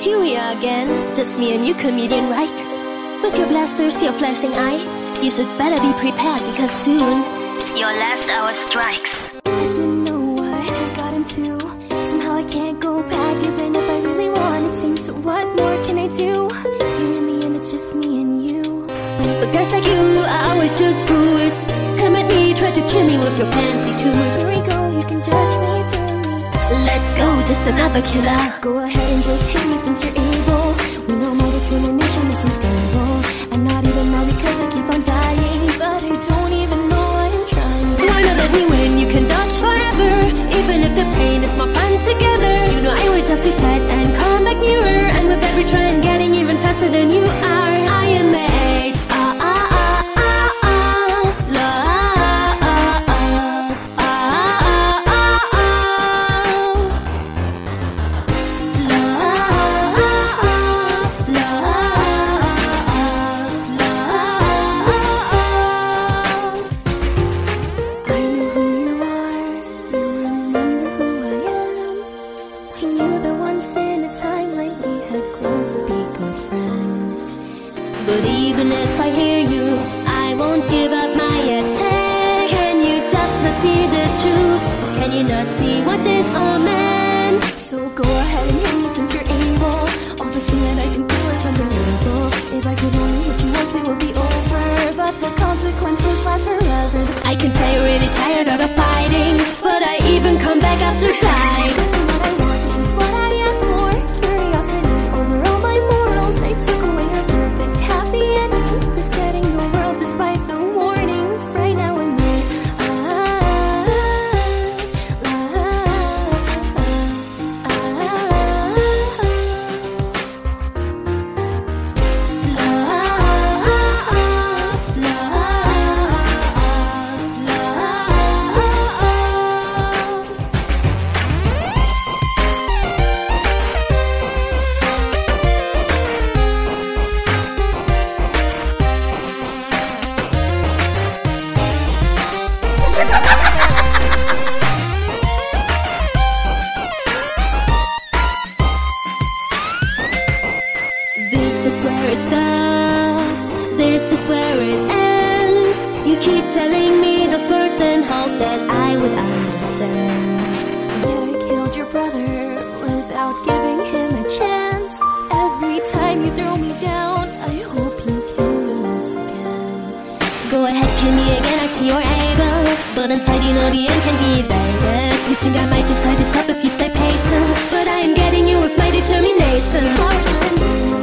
Here we are again, just me and you, comedian, right? With your blasters, your flashing eye, you should better be prepared because soon your last hour strikes. I didn't know what I got into. Somehow I can't go back, even if I really wanted to. So what more can I do? Here in the end, it's just me and you. But guys like you are always just fools. Come at me, try to kill me with your fancy tools. Just another killer. Go ahead and just hit me since you're evil. We know my determination is unstable. I'm not even mad because I keep on dying, but I don't even know why I'm trying. Why not let me win? You can dodge forever. Even if the pain is more fun together. You know I will just reset and come back nearer. And with every try, I'm getting even faster than you We knew that once in a time like we had grown to be good friends. But even if I hear you, I won't give up my attack. Can you just not see the truth? Can you not see what this all meant? So go ahead and hit me since you're able. All the sin that I can feel is unbearable. If I could only hit you once, it would be over. But the consequences last forever. I can tell you're really tired of the fighting, but I even come back after where it stops. This is where it ends. You keep telling me those words and hope that I would understand. Yet I killed your brother without giving him a chance. Every time you throw me down, I hope you kill me once again. Go ahead, kill me again, I see you're able. But inside, you know the end can be evaded. You think I might decide to stop if you stay patient. But I am getting you with my determination.